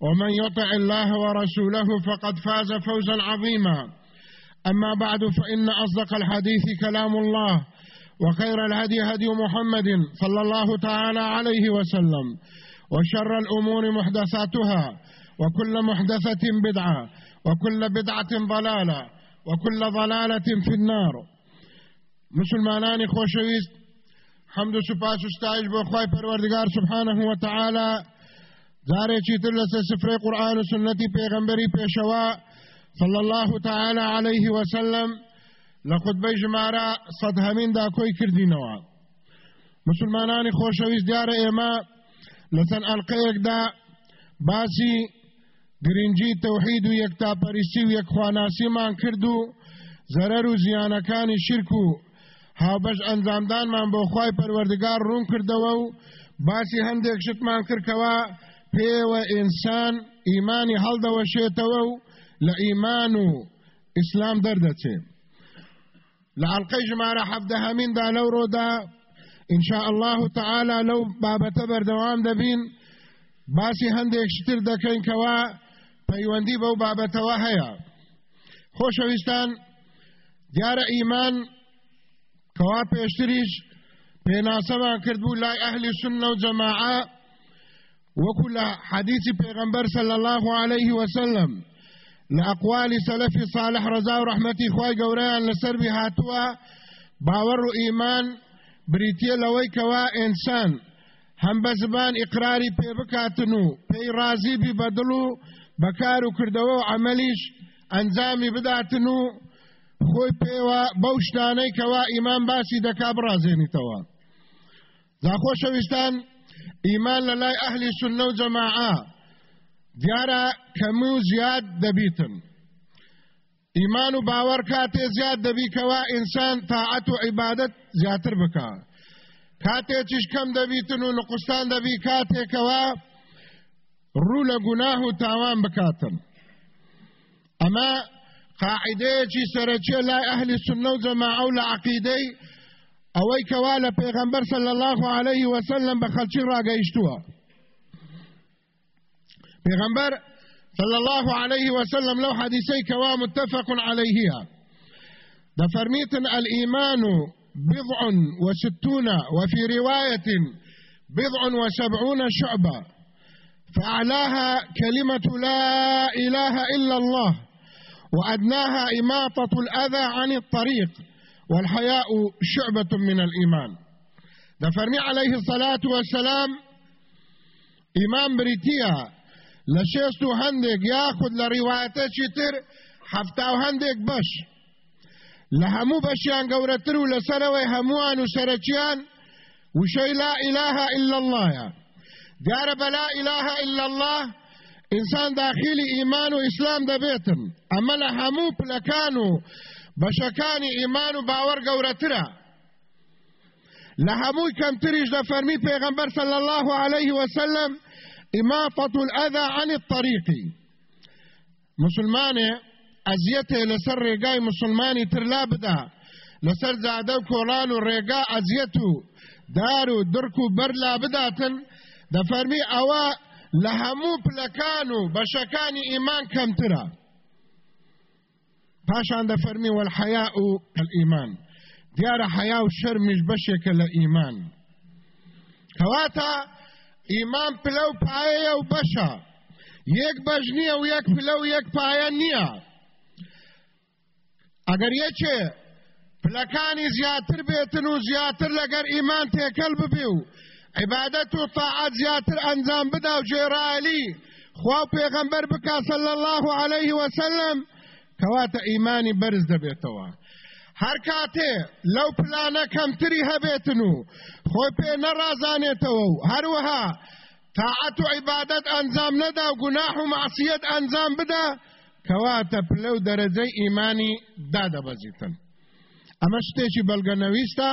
ومن يطع الله ورسوله فقد فاز فوزا عظيما. أما بعد فإن أصدق الحديث كلام الله وخير الهدي هدي محمد صلى الله تعالى عليه وسلم وشر الأمور محدثاتها وكل محدثة بدعة وكل بدعة ضلالة وكل ضلالة في النار. مسلمانان خوشويست حمد و سپاس و ستایش بۆ خی پەروەردگار سبحانه وتعالى جارێکی تر لەسەر سفرەی قورآن و سنەتی پێغەمبەری پێشەوە صلى الله تعالى عليه وسلم لە خودبەی ژمارە سەد هەمیندا کۆی کردینەوە مسلمانانی خۆشەویست دیارە ئێمە لەسەر ئەلقەیەکدا باسی گرنگی تەوحید و یەکتاپەرستی و یەکخواناسیمان کرد و زەرەر و زیانەکانی شرک و هاوبەش ئەنجامدانمان بۆ خی پەروەردگار ڕوون کردەوە و باسی هەندێک شتمان کردکەوە پێوە ئینسان ئیمانی هەڵدەوەشێتەوە و لە ئیمان و ئیسلام دەردەچێ لە عڵلقەی ژمارە حەفدە هەمیندا لەو ڕۆدا ئینشاء الله تعالى لەو بابەتە بەردەوام دەبین باسی هەندێک شتر دەکەین کەوا پەیوەندی بەو بابەتەوە هەیە خۆشەویستان دیارە ئیمان کەوا پێشتریش پێناسەمان کردبوو لای ئەهلی سنە و جەماعە وەکو لە حەدیثی پێغەمبەر صلی الله عليه وسلم لأقوال سلف صالح رضا و رحمتی خوای گەورەیان لەسەر هاتووە باوەڕ و ئیمان بریتە لەوەی کەوا ئینسان هەم بە زبان ئیقراری پێ بکاتن و پێی رازی بی بەدڵ و بەکار و کردەوە و عملیش ئەنجامی بداتن و خۆی پێوە بەو شتانەی کەوا ئیمان باسی دەکا بڕازێنیتەوە. زاخۆشەویستان ئیمان لە لای ئەهلی سنە و جەماعە دیارە کەم و زیاد دەبیتن ئیمان و باوەڕ کاتێ زیاد دەبیکەوە ئینسان تاعەت و عیبادت زیاتر بکە کاتێکیش کەم دەبیتن و نقستان دەبی کاتێکەوە ڕوو لە گوناه و تاوان بکاتن. ئەمە قاعدەیەکی سەرچێ لای ئەهلی سنە و جەماعە و لە ئەوەی کەوا لە پێغەمبەر صلی الله عليه وسلم بە خەلکی ڕاگەیشتووە پێغەمبەر صلى الله عليه وسلم لو حديثي كوا متفق عليها دفرميتن الإيمان بضع وستون وفي رواية بضع وسبعون شعبة. فأعلاها كلمة لا إله إلا الله وأدناها إماطة الأذى عن الطريق. والحياء شعبة من الإيمان. دفرمي عليه الصلاة والسلام إمام بريتيا لشيست هندق ياخذ لروايته شتر حفتا هندق بش. لهمو بشيان قورترو لسروي هموان وسرچيان وشي لا إله إلا الله. يا دار لا إله إلا الله إنسان داخلي إيمان وإسلام دبيتن. أما لهمو بلكانو بەشەکانی ئیمان و باوەڕ گەورەترە. لە هەمووی کەمتریش دە فەرمی پێغەمبەر صلى الله عليه وسلم إماطة الأذى عن الطريق. مسلمانێ ئەزیەتێ لەسەر ڕێگای مسلمانی تر لا بدا. لەسەر زادە و کۆڵان و ڕێگا ئەزیەت و دار و درک و بەر لا بداتن. دەفەرمی ئەوە لە هەموو پلەکان و بەشەکانی ئیمان کەمترە. پاشان دەفەرمی وەحەیا و ئەلئیمان دیارە حیا و شەرمیش بەشێکە لە ئیمان کەواتە ئیمان پلە و پایەیە و بەشە یەک بەش نییە و یەک پلە و یەک پایە نییە ئەگەر یەکێ پلەکانی زیاتر بێتن و زیاتر لەگەر ئیمان تێکەل ببێ و عیبادەت و تاعات زیاتر ئەنجام بدا و جێرائەلی خوا پێغەمبەر بکا صلی الله عليه وسلم کەواتە ئیمانی بەرز دەبێتەوە. هەر کاتێ لەو پلانە کەمتری هەبێتن و خۆی پێ نەڕازانێتەوە و هەروەها تاعەت و عیبادەت ئەنجام نەدا و گوناح و معسیەت ئەنجام بدا کەواتە پلە و دەرەجەی ئیمانی دادەبەزیتن. ئەمە شتێکی بەلگەنەویستە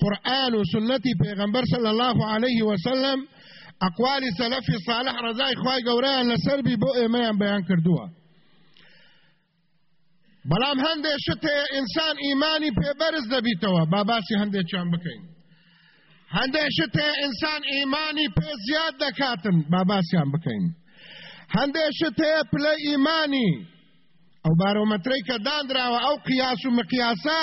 قورآن و سنەتی پێغەمبەر صلی الله عليه وسلم ئەقوالی سەلەفی صالح ڕزای خوای گەورەیان لەسەربی بۆ ئێمەیان بەیان کردووە. بەڵام هەندێک شتێ ئینسان ئیمانی پێبەرز دەبیتەوە. با باسی هەندێکیان بکەین. هەندێک شتێ ئینسان ئیمانی پێ زیاد دەکاتن. با باسییان بکەین. هەندێک شتێ پلە ئیمانی. ئەو بارۆمەترەی کە دانراوە ئەو قیاس و مقیاسا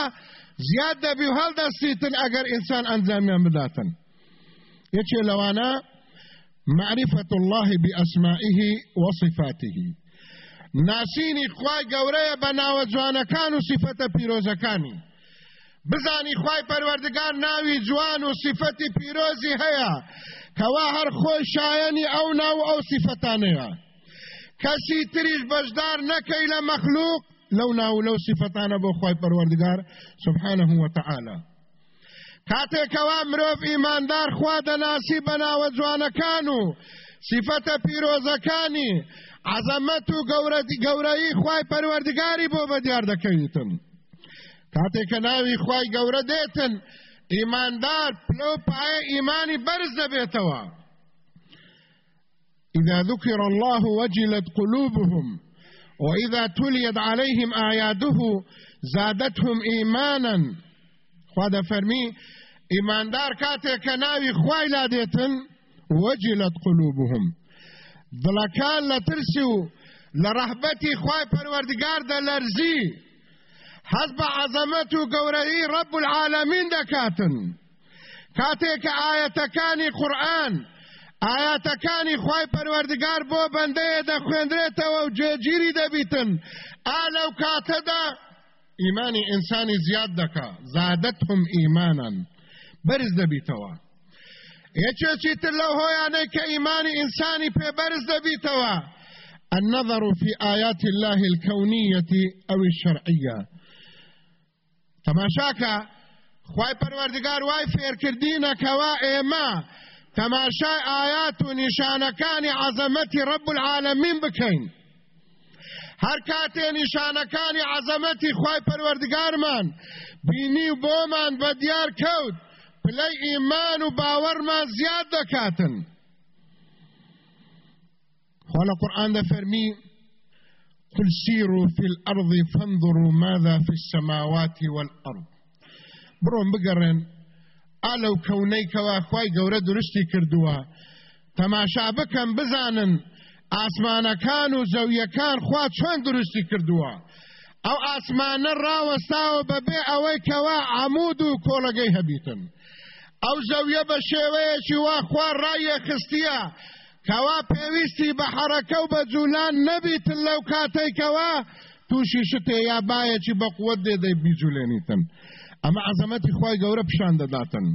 زیاد دەبی و هەڵدەستیتن ئەگەر ئینسان ئەنجامیان بداتن. یەکێ لەوانە معرفة الله بأسمائه وصفاته. ناسینی خوای گەورەیە بە ناوە جوانەکان و سیفەتە پیرۆزەکانی. بزانی خوای پەروەردگار ناوی جوان و سیفەتی پیرۆزی هەیە کەوا هەر خۆی شایەنی ئەو ناو ئەو سیفەتانەیە. کەسی تریش بەشدار نەکەی لە مەخلوق لەو ناو لەو سیفەتانە بۆ خوای پەروەردگار سبحانه وتعالى کاتێکەوە مرۆڤ ئیماندار خوا دەناسی بە ناوە جوانەکان و سیفەتە پیرۆزەکانی عەزەمەت و گەورەی خوای پەروەردگاری بۆ بەدیار دەکەویتن کاتێککە ناوی خوای گەورە دێتن ئیماندار پلۆ پایە ئیمانی بەرز دەبێتەوە إذا ذكر الله وجلت قلوبهم وإذا تليت عليهم آياته زادتهم إيمانا خواده فرمي إيمان دار كاتي كناوي خواي لاديتن وجلت قلوبهم. دڵەکان لە ترسی و لە ڕەحبەتی خوای پەروەردگار دەلەرزی حەز بە عەزەمەت و گەورەی ڕەب العالەمین دەکاتن کاتێک کە ئاەتەکانی قورئان ئاياتەکانی خوای پەروەردگار بۆ بەندەیە دەخوێندرێتەوە و جێگیری دەبیتن ئا لەو کاتەدا ئیمانی ئینسانی زیاد دەکا زادەتهم ئیمانن بەرز یەکێکی تر لەو هۆیانەی کە ئیمانی ئینسانی پێبەرز دەبیتەوە. النظر في آيات الله الكونية أو الشرعية. پەروەردگار وای فێر کردینە کەوا ئێمە تەماشای ئایات و نیشانەکانی عەزەمەتی رب العالمین بکەین. هەر کاتێ نیشانەکانی عەزەمەتی خوای پەروەردگارمان بینی و بۆمان بە دیار کەوت. پلەی ئیمان و باوەڕمان زیاد دەکاتن خۆ لە قورآن دەفەرمی قل سيروا في الأرض فانظروا ماذا في السماوات والأرض. برون بقرن ئالەو کەونەی کەوا خی گەورە درستی کردووە تەماشا بکەم بزانن ئاسمانەکان و زەویەکان خوا چۆن درستی کردووە ئەو ئاسمانە ڕاوەستاوە بەبێ ئەوەی کەوا عمود و کۆڵەگەی ئەو زەویە بە شێوەیەکی وا خوا ڕایە خستیە کەوا پێویستی بە حرەکە و بە جوولان نەبیتن لەو کاتێکەوە تووشی شتێ یا باەکی بە قوت دێ دەی بیجوولێنیتن اما عظمت خوای گەورە پیشان دەداتن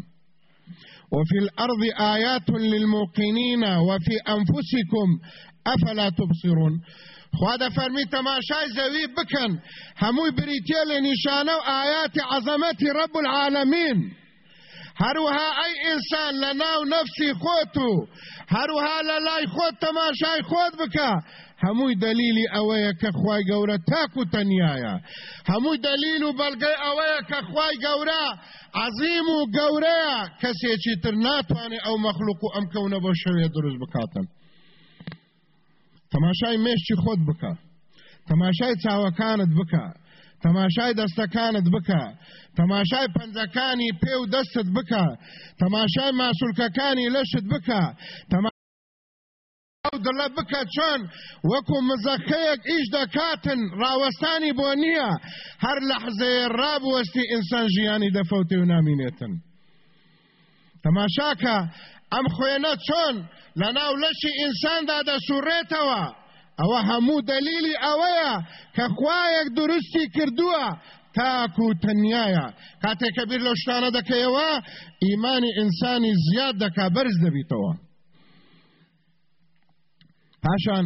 وفي الأرض آيات للموقنين وفي أنفسكم أفلا تبصرون. خوا دا فرمی تماشای زوی بکن. هموی بریتیل نشانه و آیات عظمت رب العالمین. هروها ای انسان لناو نفسی خوتو هروها للای خود تماشای خود بکا هەمووی دلیلی ئەوەیە کە خوای گەورە تاک و تەنایە هەمووی دلیل و بەلگەی ئەوەیە کە خوای گەورە عظیم و گەورەیە. کەسێکی تر ناتوانێت ئەو مەخلوق و ئەم کەونە بۆ شەوێ دروست بکاتن. تەماشای مێشتی خۆت بکە. تەماشای چاوەکانت بکە. تەماشای دەستەکانت بکە. تەماشای پەنجەکانی پێ و دەستت بکە. تەماشای ماسوولکەکانی لەشت بکە. دڵە بکە چۆن؟ وەکو مزەخەیەک ئیش دەکاتن. ڕاوەستانی بۆ نییە. هەر لە حزەیە ڕابوەستی ئینسان ژیانی دەفەوتێ و نامینێتن. تەماشاکە ئەم خوێنە چۆن؟ لە ناو لەشی ئینساندا دەسوڕێتەوە. ئەوە هەموو دەلیلی ئەوەیە کە خوایەک دروستی کردووە تاکو و تەنایە کاتێککە بیر لەو شتانە دەکەیەوە ئیمانی ئینسانی زیاد دەکا بەرز دەبیتەوە پاشان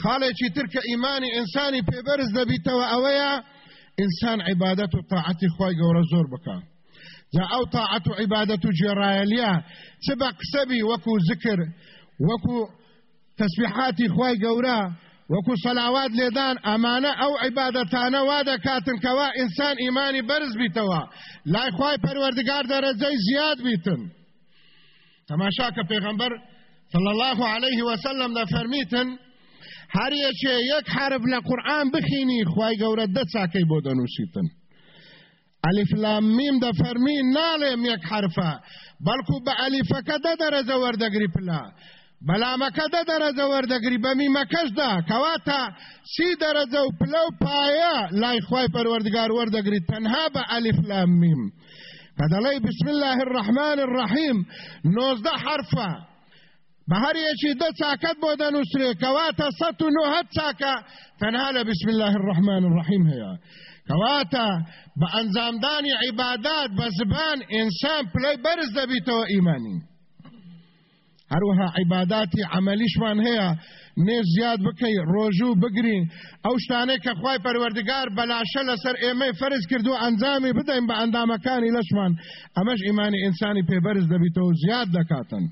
خاڵێکی ترکە ئیمانی ئینسانی پێبەرز دەبیتەوە ئەوەیە ئینسان عیبادەت و تاعەتی خی گەورە زۆر بکە جا ئەو تاعەت و عیبادەت و جێڕایەلیە چ بە قسەبی وەکو ذکر وەکو تەسبیحاتی خی گەورە وەکو سەلاوات لێدان ئەمانە ئەو عیبادەتانە وا دەکاتن کەوا ئینسان ئیمانی بەرز بیتەوە. لای خی پەروەردگار دەرەجەی زیاد بیتن. تەماشا کە پێغەمبەر صلى الله عليه وسلم دا فرميتن هر یەکێ یەک حرف لە قورآن بخینی خی گەورە دە چاکەی بۆ دەنووسیتن. ئەلیف لام میم دە فەرمی ناڵێم یەک حرفە بەڵکو بە ئەلیفەکە دە دەرەجە وەردەگری پلا. بەلامەکە دە دەرەجە وەردەگری بە میمەکەشدا کەواتە سی دەرەجە و پلە و پایە لای خی پەروەردگار وەردەگری تەنها بە ئەلیف لام میم. کە دەڵێ بسم الله الرحمن الرحیم. نۆزدە حرفە بە هەریەکی دە چاکەت بۆ دەنووسێ کەواتە سە و نۆهەت چاکە تەنها لە بسم الله الرحمن الرحیم هەیە کەواتە بە ئەنجامدانی عیبادات بە زبان ئینسان پلەی بەرز دەبیتەوە ئیمانی هەروەها عیباداتی عملیشمان هەیە. نێ زیاد بکەی ڕۆژوو بگرین. ئەو شتانەی کە خی پەروەردگار بەلاشە لەسەر ئێمەی فەرز کردو ئەنجامی بدەین بە ئەندامەکانی لەشمان. ئەمەش ئیمانی ئینسانی پێبەرز دەبیتەوە زیاد دەکاتن.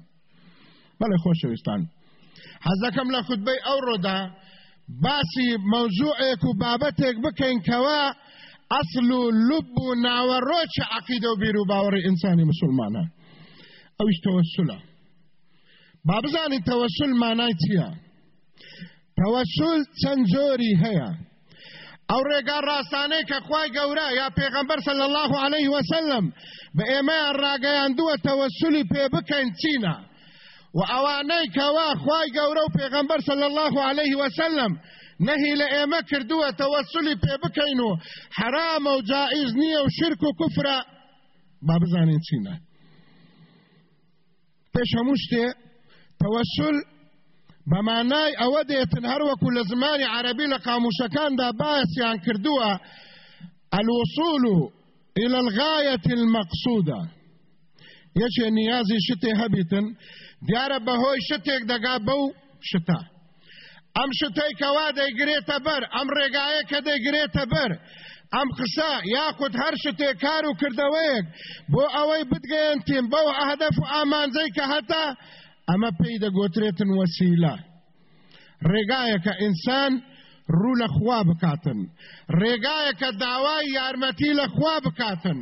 بەڵێ خۆشەویستان حەزەکەم لە خودبەی ئەو ڕۆدا باسی مەوزوعێک و بابەتێک بکەین کەوا ئەسل و لب و ناوەڕۆچە عقیدە و بیر و باوەڕی ئینسانی مسلمانە. ئەویش تەوەسولە با بزانین تەوەسول مانای چییە؟ تەوەسول چەند زۆری هەیە. ئەو ڕێگا ڕاستانەی کە خوای گەورە یا پێغەمبەر صلی الله عليه وسلم بە ئێمەیان ڕاگەیاندووە تەوەسولی پێ بکەین چینە. و ئەوانەی کەوا خوای گەورە و پێغەمبەر صلی الله عليه وسلم نهی لە ئێمە کردووە تەوەسولی پێ بکەین و حرامە و جائز نییە و شرک و کوفرە با بزانین چینە. پێش هەموو شتێ تەوەسل بەمانای ئەوە دێتن هەروەکو لە زمانی عربی لە قاموسەکاندا باسییان کردووە الوصول إلى الغاية المقصودة. یەکێ نیازی شتێ هەبیتن دیارە بەهۆی شتێک دەگا بەو شتا. ئەم شتەی کەوا دەیگرێتە بەر ئەم ڕێگایە کە دەیگرێتە بەر ئەم قسە یاخود هەر شتێک کار و کردەوەیەک بۆ ئەوەی بدگەیەنتیم بەو ئەهدەف و ئامانزەی کە هەتا ئەمە پێی دەگۆترێتن وەسیلە ڕێگایەکە ئینسان ڕوو لە خوا بکاتن ڕێگایەکە داوای یارمەتی لە خوا بکاتن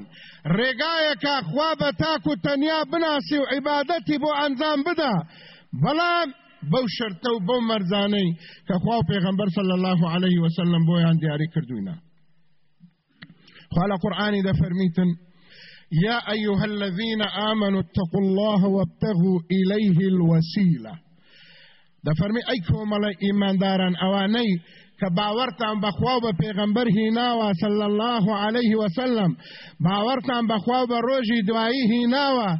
ڕێگایەکە خوا بە تاک و تەنیا بناسی و عیبادەتی بۆ ئەنجام بدا. بەڵام بەو شرتە و بەو مەرزانەی کە خوا و صلی الله عليه وسلم بۆیان دیاری کردوینە خوا لە قورآانی دەفەرمیتن يا أيها الذين آمنوا اتقوا الله وابتغوا إليه الوسيلة. دفرمي أي كومل إيمان داران أواني کە باوەرتان بەخوا بە پێغەمبەر هیناوە سل الله عليه وسلم باوەرتان بەخوا بە ڕۆژی دوایی هیناوە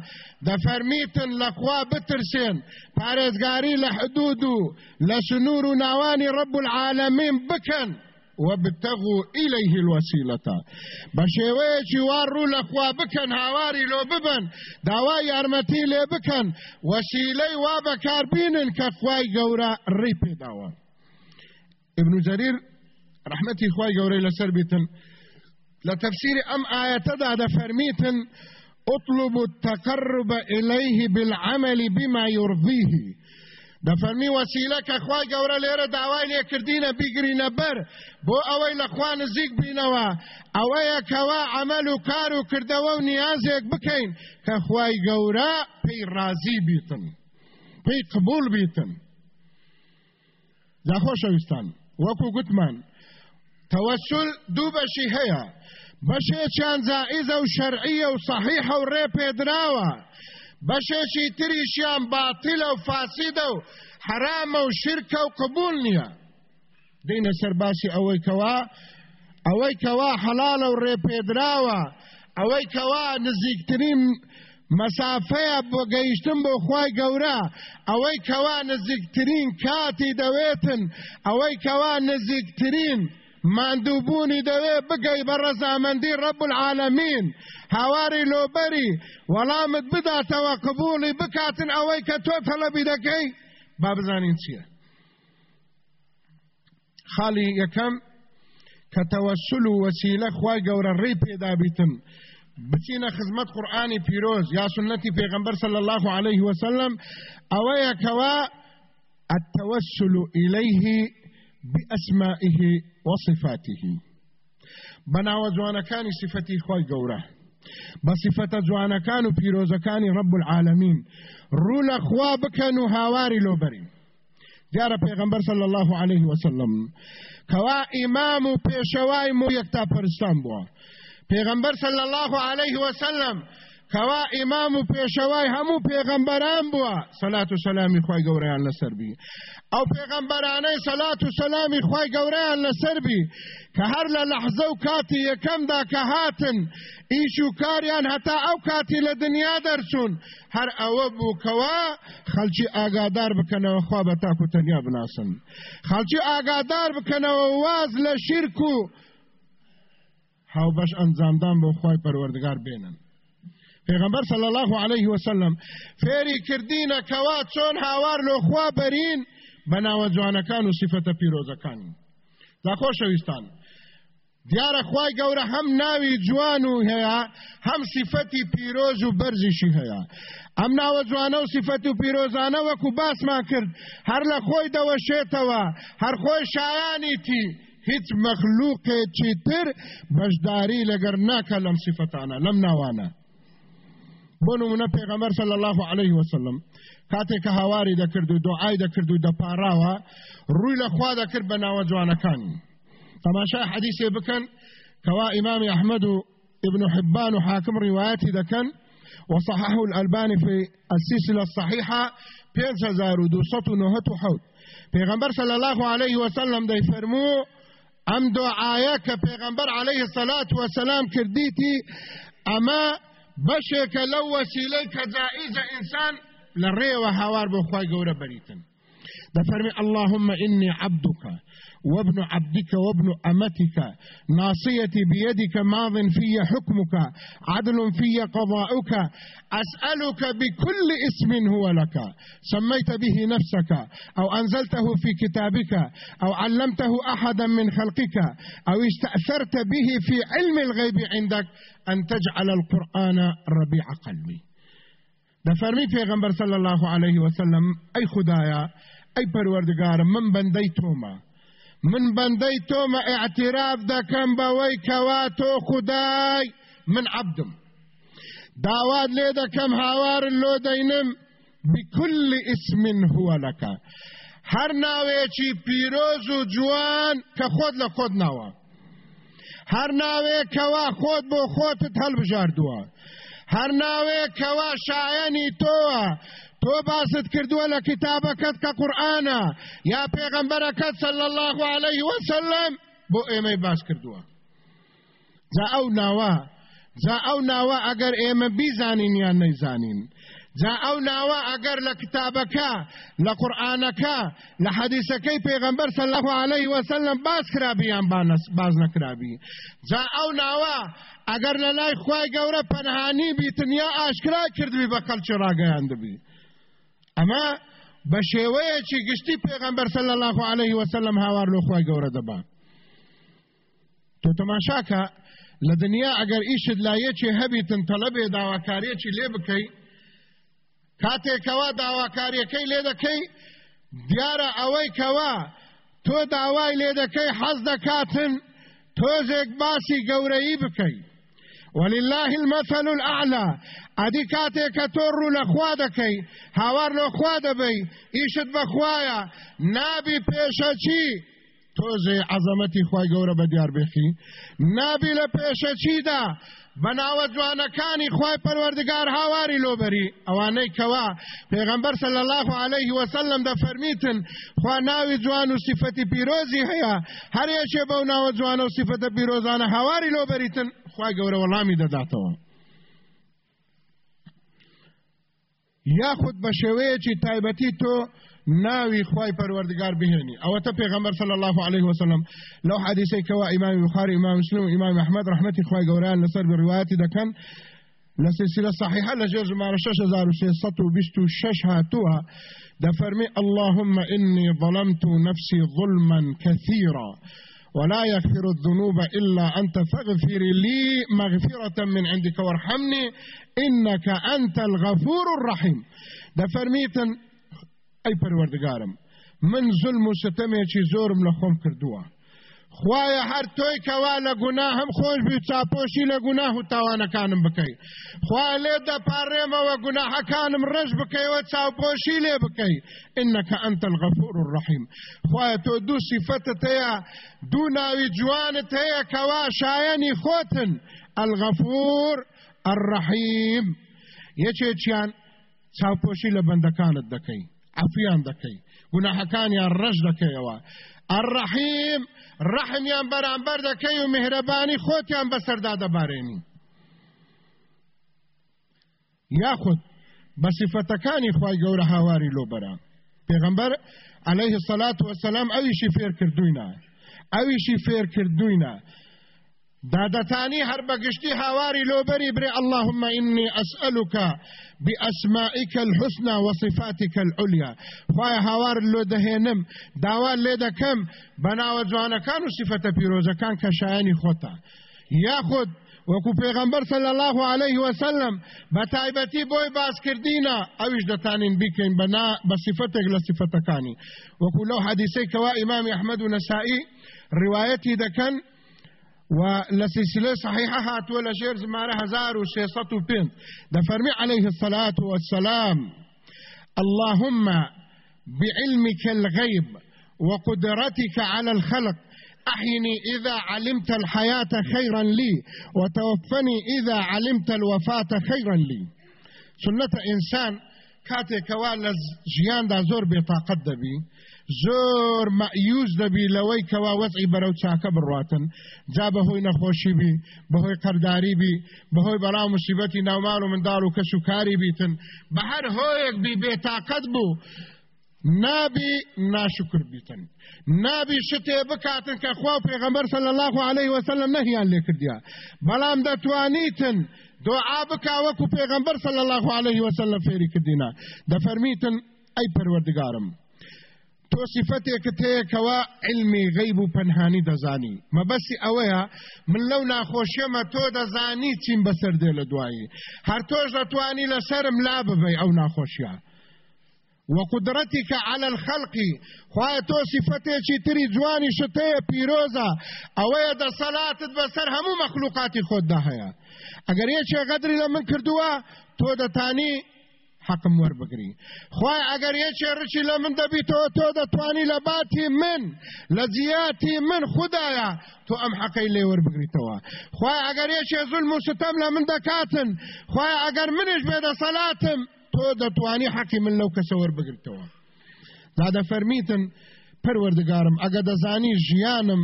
دەفەرمیتن لەخوا بترسێن پارێزگاری لە حدود و لە سنوور و ناوانی ڕب العالمین بکەن وابتغوا إليه الوسيلة. بشيوية وارو لخوا بكن هاواري لو ببن داوا يارمتي لي بكن وسيلي وابكار بينن كخواي قورا ريبي داوا. ابن جرير رحمتي خواي قوري لسر بيتن. لتفسير أم آية دا فرميتن اطلب التقرب إليه بالعمل بما يرضيه. د فەرمی وسیلە کە خوای گەورە لێرە داوای لێکردینە بیگرینە بەر بۆ ئەوەی لە خوا نزیک بینەوە. ئەوەیە کەوا عمل و کار و کردەوە و نیازێک بکەین کە خوای گەورە پێی رازی بیتن پێی قبول بیتن. جاخۆشەویستان وەکو گوتمان تەوەسل دوو بەشی هەیە. بەشێکیان جائزە و شەرعیە و صحیحە و ڕێ پێدراوە بەشێکی تریشیان باتیلە و فاسیدە و حرامە و شرکە و قبول نییە. دینە سەرباسی ئەوەی کەوا ئەوەی کەوا حەلاڵە و ڕێپێدراوە ئەوەی کەوا نزیکترین مەسافەیە بۆ گەیشتن بۆ خی گەورە ئەوەی کەوا نزیکترین کاتی دەوێتن ئەوەی کەوا نزیکترین ماندووبوونی دەوێ بگەی بە ڕەزامەندی ڕەب العالمین هاواری لۆ بەری وەڵامت بداتەوە قبولی بکاتن ئەوەی کە تۆ تەلەبی دەکەی با بزانین چییە خاڵی یەکەم کە تەوەسل و وەسیلە خوای گەورە ڕێی پێدابیتن بچینە خزمەت قورئانی پیرۆز یا سنەتی پێغمبەر صلی الله عليه وسلم. ئەوەیە کەوا التوسل إليه بأسمائه وصفاته. بناوە جوانەکانی صفەتی خۆی گەورە بە صفەتە جوانەکان و پیرۆزەکانی رب العالمین ڕوو لە خوا بکەن و هاواری لۆبەرین دیارە پێغمبەر صلی الله عليه وسلم. کەوا ئیمام و مو یەکتا پەرستان بووە پێغمبەر صلی الله عليه وسلم کەوا ئیمام و پێشەوای هەموو پێغەمبەران بووە. سەلات و سەلامی خی گەورەیان لەسەربی ئەو پێغەمبەرانەی سەلات و سەلامی خی گەورەیان لەسەربی کە هەر لە لەحزە و کاتی یەکەمدا کە هاتن ئیش و کاریان هەتا ئەو کاتی لە دنیا دەرچوون. هەر ئەوە بووکەوە خەلکی ئاگادار بکەنەوە خوا بە تاکو تەنیا بناسن. خەلکی ئاگادار بکەنەوە واز لە شیرک و هاوبەش ئەنجامدان بۆ خی پەروەردگار بێنن. پێغمبەر صلی الله عليه وسلم. فێری کردینە کەوا چۆن هاوار لۆخوا بەرین؟ بە ناوە جوانەکان و سیفەتە پیرۆزەکانی داخۆشەویستان دیارە خوای گەورە هەم ناوی جوان و هەیە هەم سیفەتی پیرۆز و بەرزیشی هەیە. ئەم ناوە جوانە و سیفەت و پیرۆزانە وەکو باسمان کرد. هەر لە خۆی دەوەشێتەوە هەر خۆی شایانی تی. هیچ مەخلوقێکی تر بەشداری لەگەر ناکە لەم سیفەتانە لەم ناوانە. بۆ نمونە پێغەمبەر صلی الله عليه وسلم کاتێک کە هاواری دەکرد و دعای دەکرد و دەپاراوە ڕووی لە خوا دەکرد بە ناوە جوانەکانی تەماشای حەدیثێ بکەن کەوا ئیمام ئەحمد و ابن حبان و حاکم ڕیوایەتی دەکەن وصححه الألباني في السلسلة الصحيحة بينس زارو دوسط نهت حوت. پیغمبر صلى الله عليه وسلم دي فرمو ام دعايا كپیغمبر عليه الصلاة والسلام كرديتي اما بەشێکە لەو وەسیلەی کە جائزە ئینسان لە ڕێوە هاوار بۆ خی گەورە بەریتن دەفەرمی اللهم إني عبدك وابن عبدك وابن أمتك. ناصيتي بيدك ماض في حكمك عدل في قضاؤك. أسألك بكل اسم هو لك. سميت به نفسك أو أنزلته في كتابك أو علمته أحدا من خلقك أو استأثرت به في علم الغيب عندك أن تجعل القرآن ربيع قلبي. دفرمي في غنبر صلى الله عليه وسلم أي خدايا أي پروردگار من بندي توما من بندي توما اعتراف دكم بوي كواتو خداي من عبدم داواد لێ دەکەم هاوارن لۆ دەینم بكل اسم هو لك هەر ناوێکی پیرۆز و جوان کە خۆت لە خۆت ناوە. هەر ناوێکەوە خۆت بۆ خۆتت هەڵبژاردووە. هەر ناوێکەوە شایەنی تۆوە. تۆ باست کردووە لە کتابەکەت کە قورآانە یا پێغەمبەرەکەت سەل الله عليه وسلم بۆ ئێمەی باس کردووە. جا ئەو ناوە جا ئەو ناوە ئەگەر ئێمە بیزانین یان نەیزانین. جا ئەو ناوە ئەگەر لە کتابەکە لە قورئانەکە لە حەدیسەکەی پێغەمبەر صلی الله عليه وسلم باس کرابی یان باس نەکرابی. جا ئەو ناوە ئەگەر لە لای خوای گەورە پەنهانی بیتن یا ئاشکرا کردوی بە خەلکی ڕاگەیان دەبی ئەمە بە شێوەیەکی گشتی پێغەمبەر صلی الله عليه وسلم هاوار لۆ خوای گەورە دەبا. تۆ تەماشاکە لە دنیا ئەگەر ئیشت لایەکی هەبیتن تەلەبێ داواکاریەکی لێ بکەی کاتێکەوە داواکاریەکەی لێ دەکەی دیارە ئەوەی کەوا تۆ داوای لێ دەکەی حەز دەکاتن تۆزێک باسی گەورەیی بکەی. ولله المثل الاعلى ادي کاته کتور له خوا دکی هاور له خوا دبی ایشد بخوایا نابی پیشچی توزه عظمتی خوای ګوره به دیار بخی نابی له پیشچی دا. بەناوە جوانەکانی خی پەروەردگار هاواری لۆبەری. ئەوانەی کەوا پێغەمبەر صلی الله عليه وسلم دەفەرمیتن خوا ناوی جوان و صفەتی پیرۆزی هەیە. هەرێکێ بەو ناوە جوانە و صفەتە پیرۆزانە هاواری لۆبەریتن خی گەورە وەڵامی دەداتەوە. یاخود بە شێوەیەکی تایبەتی تۆ ناوی خوای پروردگار بهێنی أو ته پیغمبر صلی الله علیه وسلم. لو حدیثی کوا إمام بخاری إمام مسلم إمام أحمد رحمت خوای گوران لسر بروایت دکن لسلسلة صحيحة لجوز ما 6626 هاتوها. ده فرمي اللهم إني ظلمت نفسي ظلما كثيرا. ولا يغفر الذنوب إلا أنت فاغفر لي مغفرة من عندك وارحمني. إنك أنت الغفور الرحيم. ده فرميتن ئەی پەروەردگارم من ظلم و ستەمێکی زۆرم لە خۆم کردووە. خوایە هەر تۆی کەوا لە گونا هەم خۆش بی چاپۆشی لە گوناه و تاوانەکانم بکەی. خوا لێ دەپارڕێمەوە گوناهەکانم ڕژ بکەیەوە چاوپۆشی لێ بکەی. ئینەکە ئەنت الغەفور الرحیم خوایە تۆ دوو سیفەتت هەیە دوو ناوی جوانت هەیە کەوا شایەنی خۆتن. الغەفور الرحیم یەکێکیان چاوپۆشی لە بەندەکانت دەکەی. عفیان دەکەی. گوناحەکانیان ڕەش دەکەیەوە. الرحیم ڕحمیان بەرامبەر دەکەی و مهرەبانی خۆتیان بەسەردا دەبارێنی یاخود بە صفەتەکانی خی گەورە هاواری لۆبەرە پێغمبەر عليه الصلاة والسلام ئەویشی فێر کردوینە ئەویشی فێر کردوینە دادتاني هر بقشتي هاواري لوبري بري اللهم إني أسألك بأسمائك الحسنى وصفاتك العليا. خوايا هاوار لو دهينم داوال ليدا كم بنا وزوانا كانوا صفة بيروزا كان كشايني خوتا. ياخد وەکو پێغەمبەر صلی الله عليه وسلم بە تایبەتی بۆی باسکردینە ئەویش دەتانین بیکەین بەنا بە صفتێک لە صفتەکانی وەکو لەو حەدیسەی کەوا ئیمامی ئەحمەد و نەسائی ڕواەتی دەکەن ولسلسله صحيحة هات ولا شير زماره هزار وشيصة بنت ده فرمي عليه الصلاة والسلام. اللهم بعلمك الغيب وقدرتك على الخلق أحيني إذا علمت الحياة خيرا لي وتوفني إذا علمت الوفاة خيرا لي. سنة إنسان كاتي كوال جيان دا زور بطاقت دبي. زۆر مەیوز دەبی لەوەی کەوا وەزعی بەرەو چاکە بڕاتن جا بەهۆی نەخۆشی بی بەهۆی قەرداری بی بەهۆی بەڵام مصیبەتی ناومان و منداڵ و کەس و کاری بیتن. بە هەر هۆیەک بی بێتاقەت بوو نابی ناشکر بیتن. نابی شتێ بکاتن کە خوا پێغەمبەر صلی الله عليه وسلم نهیان لێ کردیا. بەڵام دەتوانیتن دعا بکا وەکو پێغەمبەر صلی الله عليه وسلم فێری کردینا. دەفەرمیتن ئەی پەروەردگارم. تۆ سیفەتێکت هەیە کەوا علمی غەیب و پەنهانی دەزانی. مەبەسی ئەوەیە من لەو ناخۆشیەمە تۆ دەزانی چیم بەسەر دێ لە دوایی. هەر تۆش دەتوانی لەسرم لا ببی ئەو ناخۆشیە. وقدرتك على الخلق خواه تو صفته چی تری جوانی شته پیروزا اوه دا صلاتت بسر همو مخلوقاتی خود ده هیا اگر یه چه قدری لمن کردوا تو دا تانی حقم وەربگری خی ئەگەر یەکێ ڕچی لە من دەبیتەوە تۆ دەتوانی لە باتی من لە جیاتی من خدایە تۆ ئەم حەقەی لێ وەربگریتەوە خی ئەگەر یەکێ زول موستەم لە من دەکاتن خی ئەگەر منش بێدە سەلاتم تۆ دەتوانی حەقی من لەو کەسە وەربگرتەوە دادە فەرمیتن پەروەردگارم ئەگە دەزانی ژیانم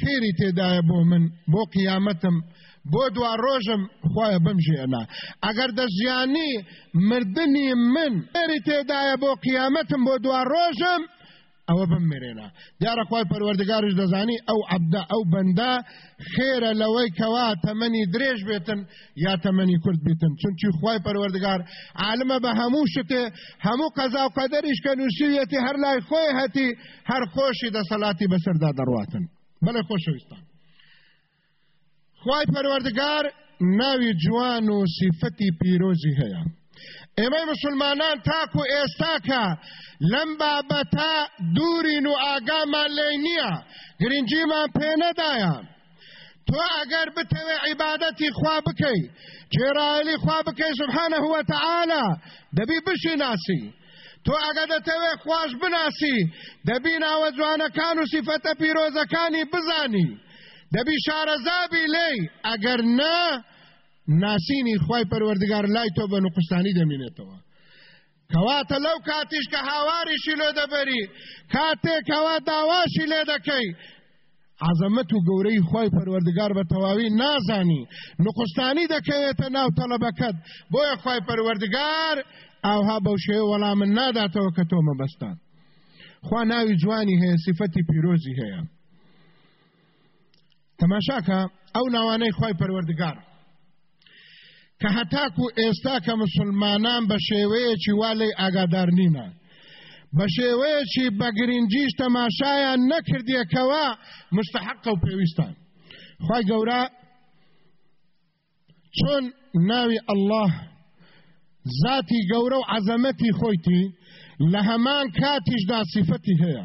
خێری تێدایە بۆ من بۆ قیامەتم بۆ دوا ڕۆژم خخوایە بمژێنا ئەگەر دەژیانی مردنی من ئێری تێدایە بۆ قیامەتم بۆ دوا ڕۆژم ئەوە بمێرێنە دیارە خی پەروەردگارش دەزانی ئەو عبدا ئەو بەندا خێرە لەوەی کەوا تەمەنی درێژ بێتن یا تەمەنی کورد بیتن چونکی خی پەروەردگار عالمە بە هەموو شتێ هەموو قەزا و قەدەریش کە نووسیەتی هەر لای خۆی هەتی هەر خۆشی دەسەڵاتی بەسەردا دەڕاتن بەڵێ خۆشەویستان. خوای پەروەردگار ناوی جوان و صفەتی پیرۆزی هەیە. ئێمەی مسلمانان تاکو ئێستاکە لەم بابەتە دوورین و ئاگامان لێ نییە. گرنگجیمان پێ نەدایە. تۆ ئەگەر بتەوێ عیبادەتی خوا بکەی جێرایلی خوا بکەی سبحانه هو تعالى دەبی بشی ناسی. تۆ ئەگە دەتەوێت خوش بناسی دەبی ناوە جوانەکان و سیفەتە پیرۆزەکانی بزانی. دەبی شارەزابی لێی ئەگەر نا ناسینی خی پەروەردگار لای تۆ بە نقستانی دەمینێتەوە. کەواتە لەو کاتیش کە هاواریشی لێ دەبەری کاتێکەوە داواشی لێ دەکەی. عزەمەت و گەورەی خی پەروەردگار بە تەواوی نازانی. نقستانی دەکەوێتە ناو تەڵەبەکەت بۆیە خی پەروەردگار ئاوها بەو شێوە وەڵام من ناداتەوە کە تۆ مەبەستان. خوا ناوی جوانی هەیە سیفەتی پیرۆزی هەیە. تەماشاکە ئەو ناوانەی خی پەروەردگار. کە هەتاکو ئێستا کە مسلمانان بە شێوەیەکی وا لەی ئاگادار نینە بە شێوەیەکی بە گرنگیش تەماشایان نەکردیەکەوە مستحقە و پێویستان. خی گەورە چۆن ناوی ئەله ذاتی گەورە و عەزەمەتی خۆیتی لە هەمان کاتیشدا سیفەتی هەیە.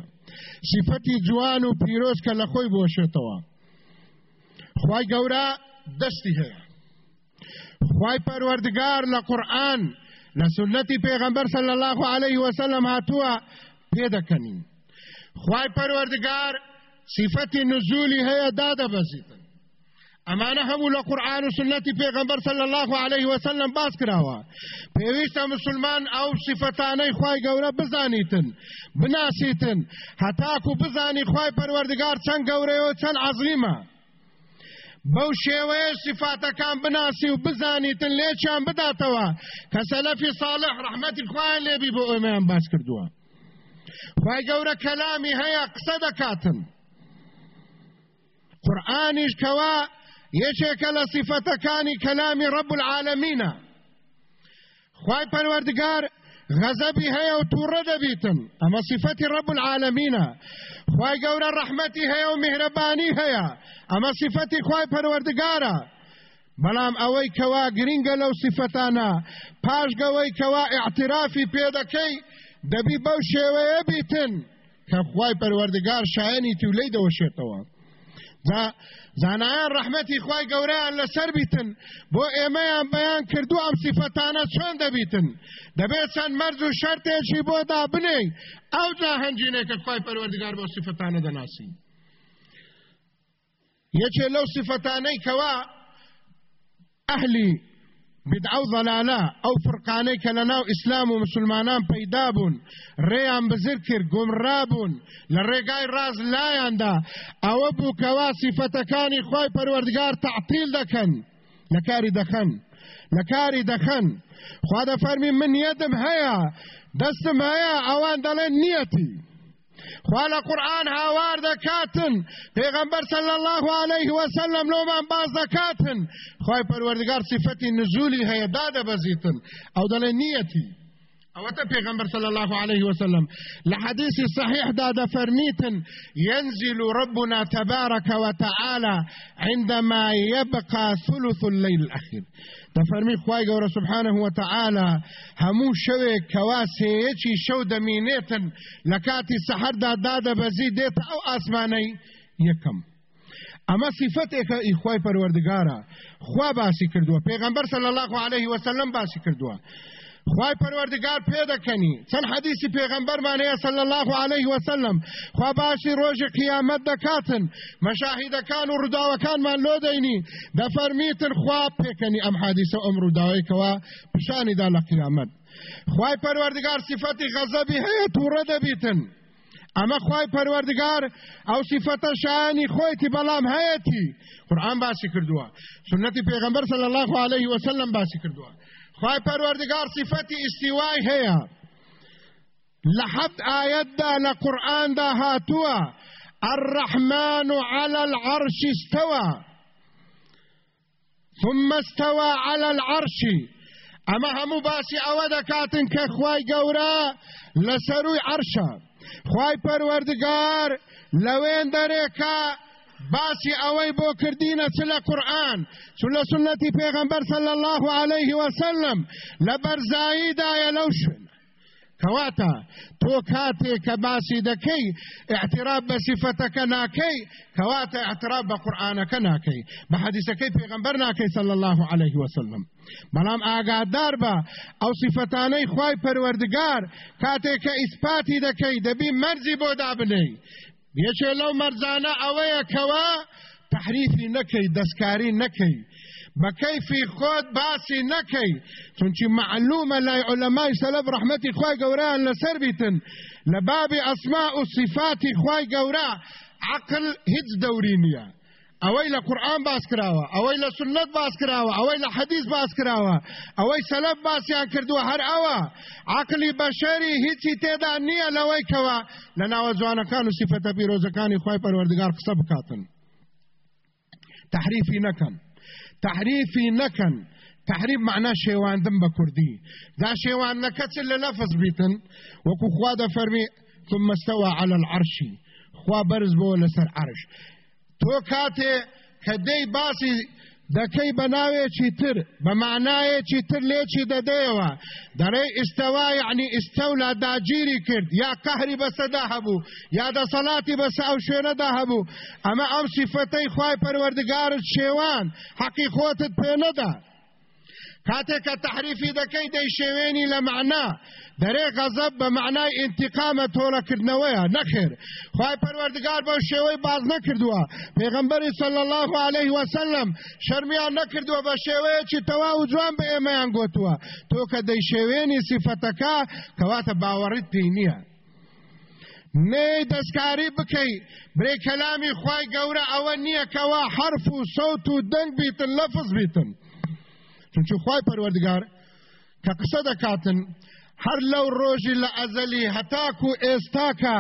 سیفەتی جوان و پیرۆز کە لە خۆی بۆشێتەوە. خی گەورە دەستی هەیە خی پەروەردگار لە قورآن لە سنەتی پێغەمبەر صلی الله عليه وسلم هاتووە پێدەکەنین خی پەروەردگار صفەتی نزولی هەیە دادەبەزیتن ئەمانە هەموو لە قورآن و سنەتی پێغەمبەر صلی الله عليه وسلم باس کراوە پێویستە مسلمان ئەو صفەتانەی خی گەورە بزانیتن بناسیتن. هەتاکو بزانی خی پەروەردگار چەند گەورەیەوە چەند عەزیمە بەو شێوەیە سفاتەکان بناسی و بزانیتن لێچیان بداتەوە کە سەلەفی ساڵح ڕحمەتی خوایان لێبی بۆ ئێمەیان باس کردووە. خی گەورە کەلامی هەیە قسە دەکاتن. قورآانیش کەوا یەکێکە لە سیفەتەکانی کەلامی ڕب العالمینە خی پەروەردگار غەزەبی هەیە و تووڕە دەبیتن. ئەمە سیفەتی ڕب العالمینە خی گەورە ڕەحمەتی هەیە و میهرەبانی هەیە. ئەمە سیفەتی خی پەروەردگارە. بەڵام ئەوەی کەوا گرینگە لەو سیفەتانە. پاشگەوەی کەوا اعترافی پێدەکەی دەبی بەو شێوەیە بیتن کە خی پەروەردگار شایانی تولەی دەوەشێتەوە زانایان ڕەحمەتی خی گەوریان لەسەر بیتن. بۆ ئێمەیان بەیان کردو ئەم سیفەتانە چۆن دەبیتن؟ دەبێت چەند مەرج و شەرتێکی بۆ دابنێ. ئەو جا هەنجینێکە خی پەروەردگار بۆ سیفەتانە دەناسی یەکێ لەو سیفەتانەی کەوا ئەهلی بدعو ضلاله او فرقانه کلناو اسلام و مسلمانان پیدا بون ریان بزر کر گمرا بون لرگای راز لایاندا او بو کوا صفتکانی خوای پروردگار تعطیل دکن لکاری دخن لکاری دخن خواه دا فرمی من یدم هیا دستم هیا اوان دلن نیتی خوا لە قورآن هاوار دەکاتن پێغەمبەر صلی الله عليه وسلم لۆمان باس دەکاتن خوای پەروەردگار صفەتی نزولی هەیە دادەبەزیتن ئەو دەڵێ نیەتی ئەوەتا پێغەمبەر صلى الله عليه وسلم. لە حەدیثی صەحیح دا دەفەرمیتن ينزل ربنا تبارك وتعالى عندما يبقى ثلث الليل الأخير. دەفەرمی خوای گەورە سبحانه وتعالى همو شوي كواسي شو دمينيتن لكاتي سحر دا بزيد ديت أو اسماني يكم اما صفتك اخوای پروردگارا خوا باسی کردووە پێغەمبەر صلی الله علیه وسلم باسی کردووە. خوای پەروەردگار پێدەکەنی چەند حدیثی پێغەمبەرمان هەیە صلی الله عليه وسلم. خوا باسی ڕۆژی قیامەت دەکاتن. مەشاهیدەکان و ڕووداوەکانمان لۆ دەینی. دەفەرمیتن خوا پێکەنی ئەم حادیثە ئەم ڕووداوەیەکەوە پیشانیدا لە قیامەت. خوای پەروەردگار صفەتی غەزەبی هەیە تووڕە دەبیتن. ئەمە خی پەروەردگار ئەو سیفەتە شانی خۆیتی بەڵام هەیەی قورآن باسی کردووە. سنەتی پێغەمبەر صلی الله عليه وسلم باسی کردووە. خواهی پروردگار صفت استوای هيا لحد آیت دا لقرآن دا هاتوا الرحمن على العرش استوى ثم استوى على العرش. ئەمە هەموو باسی ئەوە دەکاتن کە خوای گەورە لە سەرووی عەرشە خوای پەروەردگار لوين دريكا باسی ئەوەی بۆ کردینە چ لە قورآن چ لە سنەتی پێغەمبەر صلی الله عليه وسلم لە بەرزاییدایە لەو شوێن. کەواتە تۆ کاتێک کە باسی اعتراف بە سیفەتەکە ناکەی اعتراف بە قورآانەکە ناکەی. بە حەدیسەکەی پێغمبەر ناکەی صلی الله عليه وسلم. بەڵام ئاگادار بە ئەو سیفەتانەی خوای پەروەردگار کاتێک کە ئیسپاتی دەکەی دەبی مەرزی یەکێ لەو مەرزانە ئەوەیە کەوە تحریفی نەکەی دەستکاری نەکەی. بە کەیفی خۆت باسی نەکەی. چونچی معلومە لای علەمای سەلەف ڕەحمەتی خوای گەورەیان لەسەر بیتن. لە بابی ئەسما و خوای گەورە عقل هیچ دەوری ئەوەی لە قورآن باس کراوە ئەوەی لە سنت باس کراوە ئەوەی لە حەدیث باس کراوە ئەوەی سەلەف باسییان کردووە هەر ئەوە عقلی بەشەری هیچی تێدا نییە لەوەی کەوە لە ناوە جوانەکان و سیفەتە پیرۆزەکانی خوای پەروەردگار قسە بکاتن تحریفی نەکەن تحریفی نەکەن تحریف معنا شێواندن بە کوردی دا شێوان نەکەچ لە لەفز بیتن وەکو خوا دەفەرمی ثم استوى على العرش. خوا بەرز بۆ لەسەر عرش. تۆ کاتێ کە دەی باسی دەکەی بە ناوێکی تر بە معنایەکی تر لێکی دەدەیەوە. دەڕێ ئستەوا یعنی ئستەولا داگیری کرد. یا قەهری بەسەدا هەبوو یا دەسەڵاتی بەسە ئەو شوێنەدا هەبوو ئەمە ئەم سیفەتەی خوای پەروەردگارت شێوان حەقی خۆتت پێ نەدا. کاتێک کە تحریفی دەکەی دەی شێوێنی لە معنا دەرێ غەزەب بە معنای انتقامە تۆڵەکردنەوەیە. نەخێر. خی پەروەردگار بەو شێوەی باز نەکردووە. پێغمبەری صلی الله عليه وسلم شەرمیان نەکردووە بە شێوەیەکی تەوا و جوان بە ئێمەیان گوتووە تۆ کە دەی شێوێنی سیفەتەکە کەواتە باوەڕیت پێی نییە. نەی دەستکاری بکەی. برێ کەلامی خی گەورە ئەوە نییە کەوا حرف و سەوت و دەنگ بیتن لەفز بیتن. چونچ خی پەروەردگار کە قسە دەکاتن هەر لەو ڕۆژی لە ئەزەلی هەتاکو ئێستاکە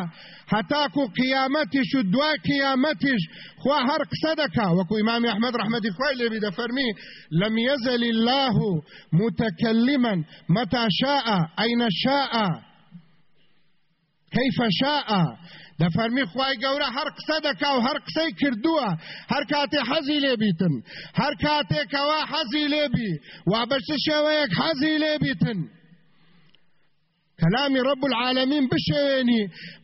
هەتاکو قیامەتیش و دوای قیامەتیش خوا هەر قسە دەکا وەکو ئیمام ئەحمد ڕحمەتی خوای لێبی دەفەرمی لم يزل الله متكلما متى شاء أين شاء كيف شاء. دەفەرمی خی گەورە هەر قسە دەکا و هەر قسەی کردووە. هەر کاتێ حەزی لێبیتن هەر کاتێکەوە حەزی لێبی وا بەش شێوەیەک حەزی لێبیتن كلامي رب العالمين بشيني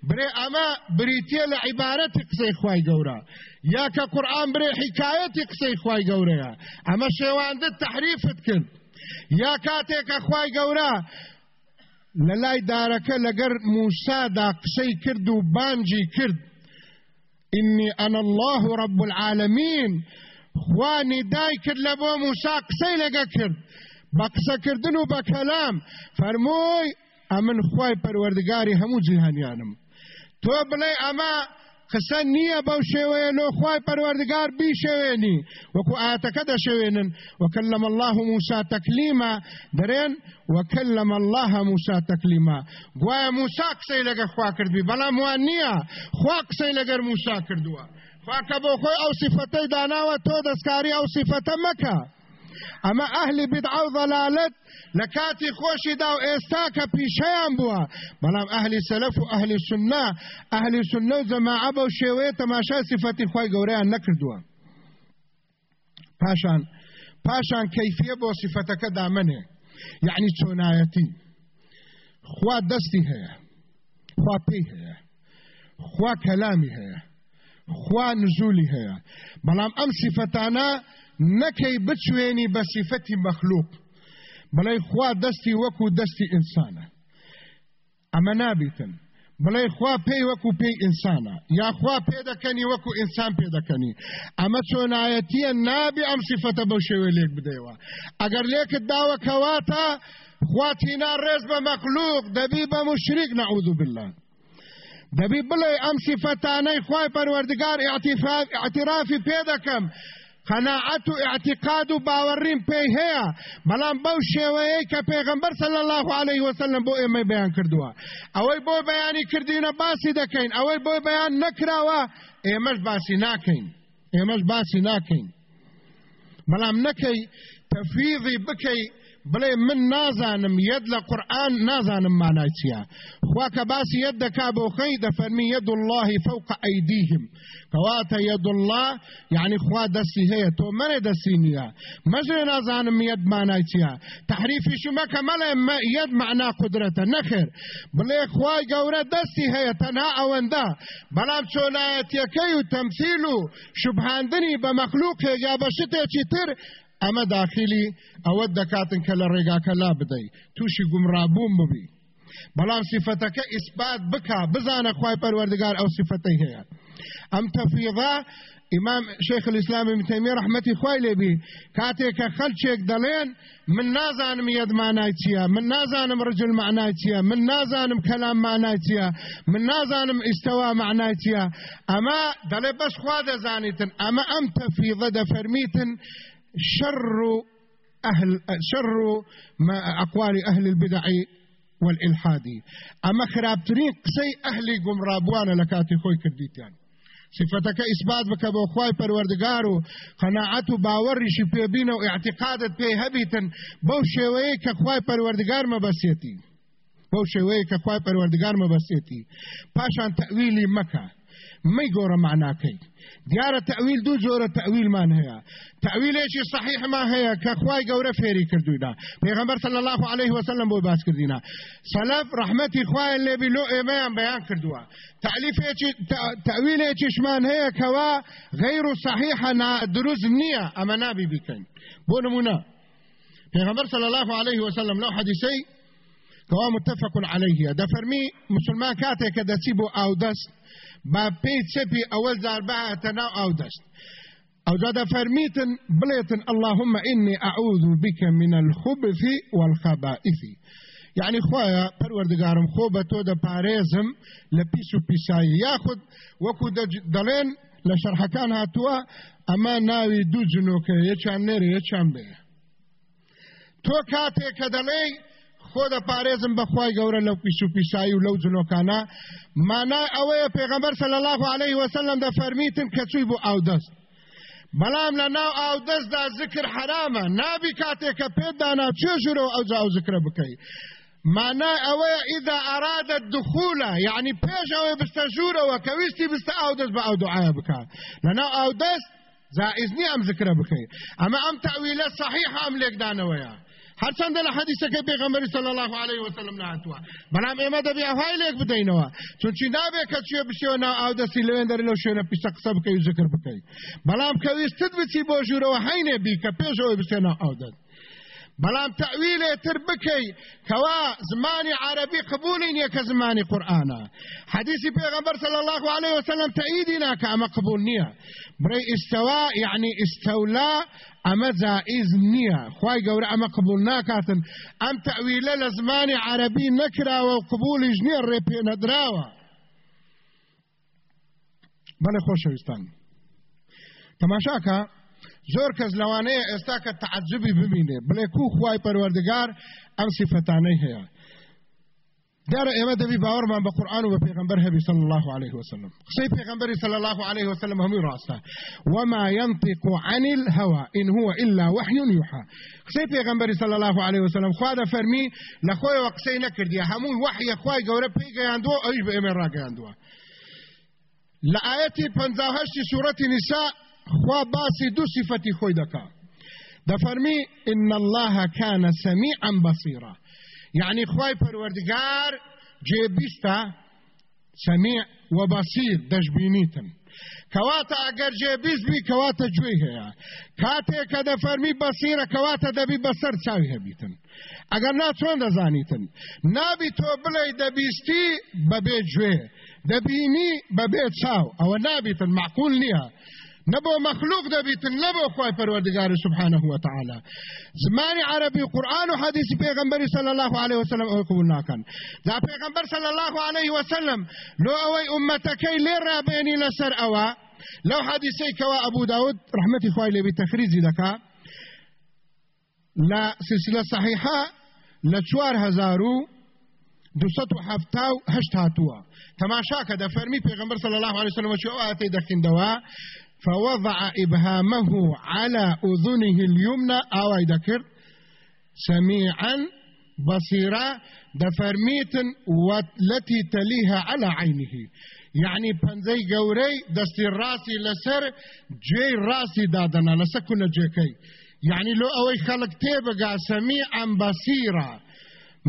بري اما بريتي لعبارتي قصي خواي قورا يا كقرآن بري حكايتي قصي خواي قورا اما شيوان دي التحريف تكن يا كاتيك خواي قورا لەلای دارەکە لەگەر موسادا قسەی کرد و بانجی کرد. إني أنا الله رب العالمين. خواني دای کرد لە بۆ موسا قسەی لەگە کرد. بە قسەکردن و بە کەلام فەرمووی ئەمن خوای پەروەردگاری هەموو جیهانیانم. تۆ بڵێ قسە نییە بەو شێوەیە نۆخوای پەروەردگار بیشەوێنی وەکو ئاەتەکە دەشەوێنن وەکلم الله موسا تەکلیما دەرێن وەکلم الله موسا تەکلیما گوایە موسا قسەی لەگە خوا کردبی بەڵام وان نییە خوا قسەی لەگەر موسا کردووە خواکە بۆ خۆی ئەو سیفەتەی داناوە تۆ دەستکاری ئەو سیفەتە مەکە ئەمە ئەهلی بدعە و ضەلالەت لە کاتی خۆشیدا و ئێستا کە پیشەیان بووە. بەڵام ئەهلی سەلەف و ئەهلی سنە ئەهلی سنە و جەماعە بەو شێوەیە تەماشای سیفەتی خۆی گەورەیان نەکردووە. پاشان پاشان کەیفیە بۆ سیفەتەکە دامنێ یعنی چۆنایەتی. خوا دەستی هەیە. خوا پێی هەیە. خوا کەلامی هەیە. خوا نزولی هەیە. بەڵام ئەم سیفەتانە نەکەی بچوێنی بە سیفەتی مەخلوق. بڵێ خوا دەستی وەکو دەستی ئینسانە. ئەمە نابیتن. بڵێ خوا پێی وەکو پێی ئینسانە. یا خوا پێ دەکەنی وەکو ئینسان پێ دەکەنی. ئەمە چۆنایەتیە نابی ئەم سیفەتە بەو شێوێ لێک بدەیەوە. ئەگەر لێکت داوە کەواتە خواتینا ڕێز بە مەخلوق دەبی بە مشریک نەعوذ بالله. دەبی بڵێ ئەم سیفەتانەی خوای پەروەردگار اعترافی پێ دەکەم. قناعت و اعتقاد و باوەڕیم پێی هەیە. بەڵام بەو شێوەیەی کە پێغمبەر صلی الله عليه وسلم بۆ ئێمە بەیان کردووە. ئەوەی بۆ بەیانی کردینە باسی دەکەین. ئەوەی بۆ بەیان نەکراوە ئێمەش باسی ناکەین. ئێمەش باسی ناکەین. بەڵام نەکەی تەفیضی بکەی بڵێ من نازانم یەد لە قورآن نازانم مانای چییە خوا کە باسی یەد دەکا بۆ خەی دەفەرمی یەد اللهی فوق ئەیدیهم کەواتە الله یعنی خوا دەستی هەیە تۆ منێ دەستی نییە مەژێ نازانم یەد مانای چییە تحریفیش مەکە مەڵێ یەد معنا قدرەتە نەخێر بڵێ خوای گەورە دەستی هەیە تەنها ئەوەندە بەڵام چۆلایەتیەکەی و تەمسیل و شوبهاندنی بە مەخلوقێک یا بە شتێکی تر ئەمە داخلی ئەوە دەکاتن کە لە ڕێگاکە لا بدەیت تووشی گومڕابووم ببی. بەڵام سیفەتەکە ئیسبات بکە بزانە خی پەروەردگار ئەو سیفەتەی هەیە. ئەم تەفریضا امام شیخ الاسلام ابن تیمیه رحمتی خوای لبی کاته که خلچێک دەڵێن من نازانم یەد مانای چییە من نازانم رجل معنای چییە من نازانم کەلام مانای چییە من نازانم ئیستەوا معنای چییە. ئەمە دەڵێ بەس خوا دەزانیتن ئەمە ئەم تەفیضە دەفەرمیتن شر أهل شر ما أقوال أهل البدع والإلحاد. أما خرابترين قسي أهلي قمرابوانا لكاتي خوي كرديتان صفتك إثبات بك بو خواي پروردگار و قناعت و باور شي پێبین و اعتقادت پێ هەبیتن بەو شێوەیە کە خوای پەروەردگار مەبەسێتی بەو شێوەیە کە خوای پەروەردگار مەبەسێتی پاشان تەویلی مەکە مەی گۆڕە معناکەی دیارە تەویل دوو جۆرە تەویلمان هەیە تەویلێکی صحیحمان هەیە کە خوای گەورە فێری کردویدا پێغەمبەر صلی الله عليه وسلم بۆ باس کردینا سەلف ڕحمەتی خوای لێبی لۆ ئێمەیان بەیان کردووە تعلیفێکی تەویلێکیشمان هەیە کەوا غەیر و صحیحە دروست نییە ئەمە نابی بکەین بۆ نمونە پێغەمبەر صلی الله عليه وسلم لو حدیثەی کەوا متفق عليه. دەفەرمی مسلمان دەچی بۆ ئاو دەست با پێی چەپی ئەوە زار بەهاتە ناو ئاو دەست ئەو جا فرميتن بڵێتن اللهم إني أعوذ بك من الخبث والخبائث. يعني خوايا پروردگارم خۆ بە تۆ دەپارێزم لە پیس و پیسایی یاخود وەکو دەڵێن لە شەرحەکان هاتووە ئەمە ناوی دوو جنۆکە یەکیان نێرە یەکیان بێ. تۆ کاتێک کە دەڵێی خۆ دەپارێزم بەخوای گەورە لەو پیس و پیسایی و لەو جنۆکانە. مانای ئەوەیە پێغەمبەر صلی الله عليه وسلم دەفەرمیتن کە چووی بۆ ئاو دەست بەڵام لە ناو ئاو دەستدا ذکر حرامە. نابی کاتێک کە پێدانا چێژورەوە ئەو جاو ذکرە بکەیت معناه ئەوەیە ئیدا ئارادە دخولە. یعنی پێش ئەوەی بستە ژوورەوە کە ویستی بستە ئاو دەست بە ئەو دوعاە بکات لەناو ئاو دەست زائزنی ئەم ذکرە بکەیت ئەمە ئەم تەویلە صحیح ئەم لێکدانەوەیە. هەرچەندە لە حەدیثەکەی پێغەمبەری صلی الله عليه وسلم نهاتووە. بەڵام ئێمە دەبێ ئەوهای لێک بدەینەوە. چونچی نابێت کە چێ بشێوە ناو ئاودەستی لەوێن دەری لەو شوێنە پیسە قسە بکەی و ذکر بکەی. بەڵام کە ویستت بچی بۆ ژوورەوە هەینێ بی کە پێشەوەی بچێ ناو ئاودەست بەڵام تەویلێ تر بکەی کەوا زمانی عربی قبولی نییە کە زمانی پێغەمبەر صلی الله عليه وسلم تەئیدی ناکە ئەمە قبول نییە بڕێ ئستەوا یعنی ئستەولا ئەمە جائز نییە خی گەورە ئەمە قبول ناکاتن ئەم تەویلە لە زمانی عربی نەکراوە و قبولیش نییە ڕێ پێ نەدراوە بەڵێ خۆشەویستان تەماشاکە زۆر کەس لەوانەیە ئێستا کە تعجبی ببینێ. بڵێ کو خوای پەروەردگار ئەم سیفەتانەی هەیە؟ دار ئێمە دەبی باوەڕمان بە قورآن و بە پێغمبەر هەبی صلی الله عليه وسلم. قسەی پێغمبەری صلی الله عليه وسلم هەمووی ڕاستە. وما ينطق عن الهوى إن هو إلا وحي يوحى. قسەی پێغمبەری صلی الله عليه وسلم خوا دەفەرمی لە خۆیەوە قسەی نەکردیە. هەمووی وحیە خوای گەورە پێی گەیاندووە ئەویش بە ئێمە ڕاگەیاندووە. لە ئاەتی 58 سوورەتی نساء خوا باسی دو صفتی خۆی دەکا دەفەرمی ان الله كان سميعا بصيرا. يعني خوای پروردگار جێبیستە سميع وبصير دەشبینیتن. کەواتە ئەگەر جێبیست بی کەواتە گوێی هەیە. کاتێک کە دەفەرمی بەسیرە کەواتە دەبی بەسەر چاوی هەبیتن. ئەگەر ناچۆن دەزانیتن؟ نابی تۆ بڵێ دەبیستی بەبێ گوێ دەبینی بەبێ چاو. ئەوە نابیتن معقول نییە. نبو مخلوق دبيت نبو خواي پروردگار سبحانه وتعالى. زماني عربي قرآن و حديث پیغمبر صلى الله عليه وسلم أو قبولنا كان دا پیغمبر صلى الله عليه وسلم لو اوي امتكي لير بيني لسر اوا لو حديثي كوا ابو داود رحمتي خواي لي بتخريجي دكا لا سلسلة صحيحة لچوار هزارو دوسەت و هەفتا و هەشت هاتووە تەماشاکە دەفەرمی پێغمبەر صلی الله عليه وسلم چۆ ئاەتی دەخیندەوە فوضع إبهامه على أذنه اليمنى. أو ذكر سميعا بصيرا دفرميتن والتي تليها على عينه. يعني گەورەی دەستی ڕاستی لەسەر جێی ڕاستی دادەنا لەسەر کونە جێکەی یعنی لۆ ئەوەی خەڵک تێبگا سەمی ئەم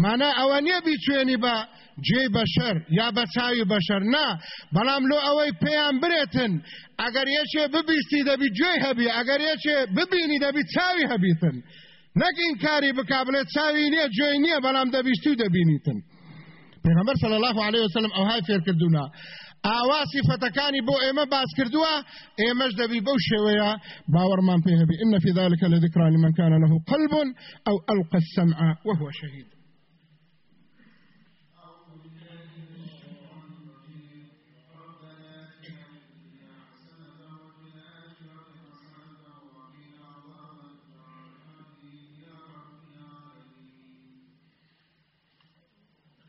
مانە ئەوە بیچێنی بە جێ بەشەر یا بە چاوی بەشەر نا بەڵام لۆ ئەوەی پێیان برێتن ئەگەر یەکێ ببیستی دەبی گوێی هەبی ئەگەر یەکێ ببینی دەبی چاوی هەبیتن نەگین کاری بک بڵێت چاوی نییە گوێی نییە بەڵام دەبیستی و دەبینیتن پێغەمبەر صلی الله عليه وسلم ئەوهای فێر کردونا. ئاوا سیفەتەکانی بۆ ئێمە باس کردووە ئێمەش دەبی بەو شێوەیە باوەڕمان پێ هەبی إن في ذلك لذكرى لمن كان له قلب أو ألقى السمع وهو شهيد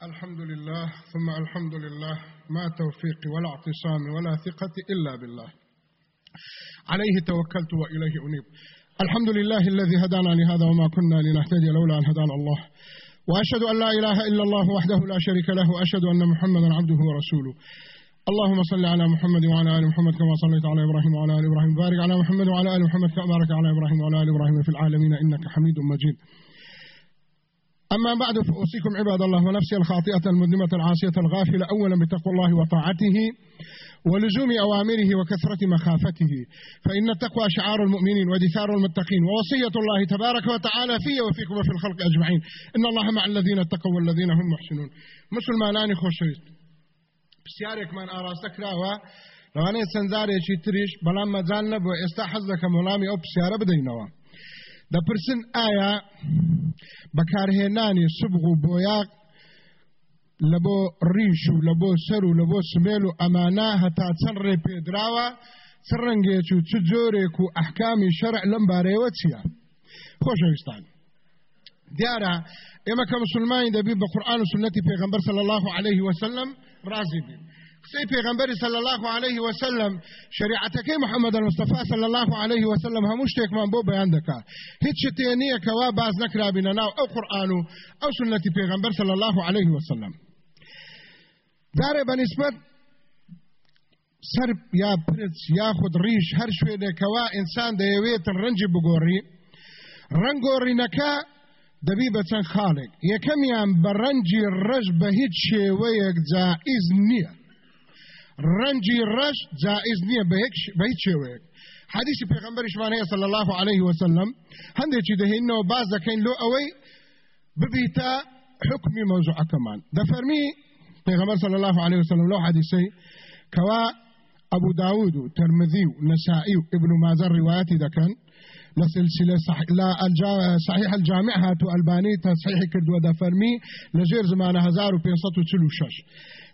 الحمد لله ثم الحمد لله ما توفيقي ولا اعتصامي ولا ثقتي إلا بالله. عليه توكلت وإليه أنيب. الحمد لله الذي هدانا لهذا وما كنا لنهتدي لولا أن هدانا الله. وأشهد أن لا إله إلا الله وحده لا شريك له وأشهد أن محمدا عبده ورسوله. اللهم صل على محمد وعلى آل محمد كما صليت على إبراهيم وعلى آل إبراهيم. بارك على محمد وعلى آل محمد كما بارك على إبراهيم وعلى آل إبراهيم في العالمين إنك حميد مجيد. أما بعد فأوصيكم عباد الله ونفسي الخاطئة المذنبة العاصية الغافلة أولا بتقوى الله وطاعته ولزوم أوامره وكثرة مخافته. فإن التقوى شعار المؤمنين ودثار المتقين ووصية الله تبارك وتعالى في وفيكم وفي الخلق أجمعين. إن الله مع الذين اتقوا والذين هم محسنون. مسلمانان خوشويست. پرسیارێکمان ئاراستە کراوە لەوانەیە چەندزارێکی تریش بەڵام مەجان نەبوو ئێستا حەز دەکەم وەڵامی ئەو پرسیارە بدەینەوە دەپرسن ئایا بەکارهێنانی سبغ و بۆیاق لە بۆ ڕیش و لە بۆ سەر و لە بۆ سمێل و ئەمانە هەتا چەند ڕێ پێدراوە چ ڕەنگێک و چ جۆرێک و ئەحکامی شەرع لەم بارەیەوە چییە؟ خۆشەویستان. دیارە ئێمە کە مسلمانی دەبی بە قورآن و سنەتی پێغمبەر صلی الله عليه وسلم ڕازی بین. قسەی پێغمبەری صلی الله عليه وسلم شریعەتەکەی محەممەد المستفا صلی الله عليه وسلم هەموو شتێکمان بۆ بەیان دەکا هیچ شتێ نییە کەوا باز نەکرابینە ناو ئەو قورآن و ئەو سنەتی پێغمبەر صلی الله عليه وسلم. دارێ بەنسبت سەر یا پرچ یاخود ڕیش هەر شوێنێکەوە ئینسان دەیەوێتن ڕەنجی بگۆڕی ڕنگۆڕینەکە دەبی بە چەند خاڵێک یەکەمیان بە ڕەنجی ڕەش بە هیچ شێوەیەک جائز نییە رنجي الرش جائز نية بهيك بهيك شوك حديث پیغمبر شوانه صلى الله عليه وسلم هنده چی ده انه بازا دکین لو اوي ببيتا حكم موضوع كمان ده فرمي پیغمبر صلى الله عليه وسلم لو حديثي كوا ابو داود ترمذي ونسائي ابن ماجه رواياتي ده كان لسلسله صح... لا الجا... صحيح الجامع هاتو الباني تصحيح كردو دفرمي لجير زمانه 1546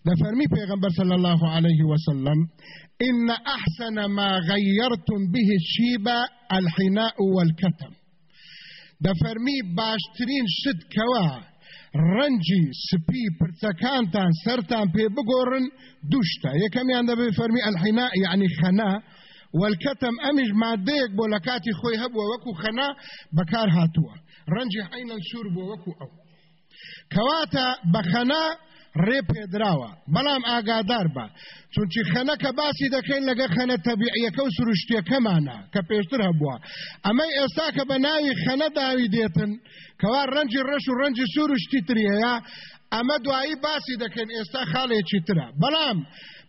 دا فرمي پیغمبر صلى الله عليه وسلم إن أحسن ما غيرتم به الشيبة الحناء والكتم. دا فرمي باشترين شد كوا ڕەنجی سپی پرچەکانتان سەرتان پێ بگۆڕن دوشتە یەکەمیان دەبێ فەرمی ئەلحینا یعنی خەنا والکەتم ئەمیش مادەیەک بۆ لە کاتی خۆی هەبووە وەکو خەنا بەکار هاتووە ڕەنجی حینەن سوور بۆ وەکو ئەو کەواتە ڕێ پێدراوە. بەڵام ئاگادار بە. چونچی خەنەکە باسی دەکەین لەگە خەنە تەبیعیەکە و سروشتیەکەمانە کە پێشتر هەبووە. ئەمەی ئێستا کە بە ناوی خەنە داوی دێتن کەوا ڕەنجی ڕەش و ڕەنجی سروشتی تریەیە ئەمە دوایی باسی دەکەن ئێستا خاڵێکی ترە. بەڵام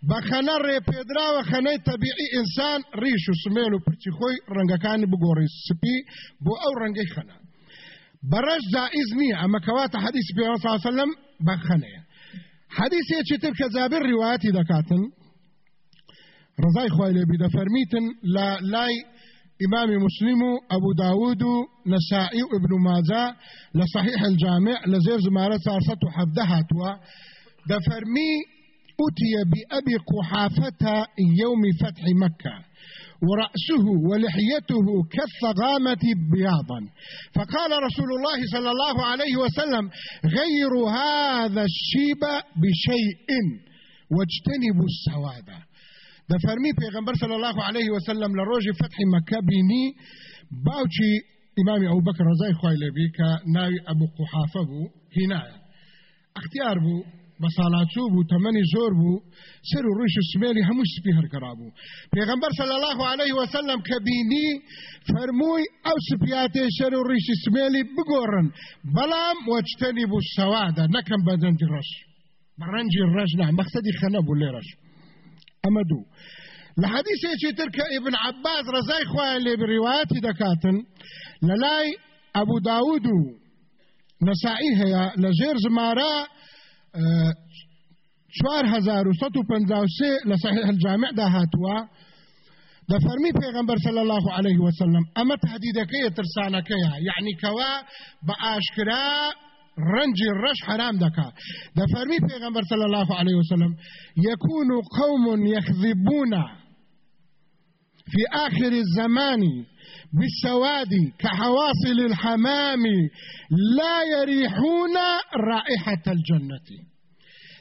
بە خەنە ڕێپێدراوە خەنەی تەبیعی ئینسان ڕیش و سمێن و پرچی خۆی ڕەنگەکانی بگۆڕی سپی بۆ ئەو ڕەنگەی خەنە. بەڕەش جائز نییە ئەمە کەواتە حەدیث پێ سلم بە خەنەیە. حديثي تر كزابر روایتی دكاتن رضاي خوای لێبی دەفەرمیتن لا لاي إمام مسلم أبو داود نسائي ابن ماجه لصحيح الجامع لزير زمارة سارسة حفدها توا دفرمي أتي بأبي قحافة يوم فتح مكة ورأسه ولحيته كالثغامة بياضا. فقال رسول الله صلى الله عليه وسلم غيروا هذا الشيب بشيء واجتنبوا السواد. ده فرمي پیغمبر صلى الله عليه وسلم لروج فتح باوچي ئیمامی ئەو بەکە ڕزای خی لەبی کە ناوی ئەبوو قوحافە بوو هینایە اختیار بوو بە بو تمني زور بو سر و روش سمالي هەموو سپی هر بوو پیغمبر سەل الله عليه وسلم کە بینی فەرمووی ئەو سپیاتێ شەر و ڕیشی بلام بگۆڕن بەڵام وەچتەنی بوو رش. نەکەم رش ڕەش بەڕەنجی ڕژنا مەخسەدی خەنە بوو رش. اما دو. لحديثي ترك ابن عباس رزاي خواه اللي برواياتي دكاتن للاي ابو داود نسائيها لجير زمارا 4153 لە لصحيح الجامع دا هاتوا دا فرمي پیغمبر صلى الله عليه وسلم. ئەمە تهدیدەکەیە ترسانەکەیە. یعنی يعني كوا باشكرا رنجي الرش حرام دكا دا فرمي پیغمبر صلى الله عليه وسلم. يكون قوم يخذبون في آخر الزمان بالسواد كحواصل الحمام لا يريحون رائحة الجنة.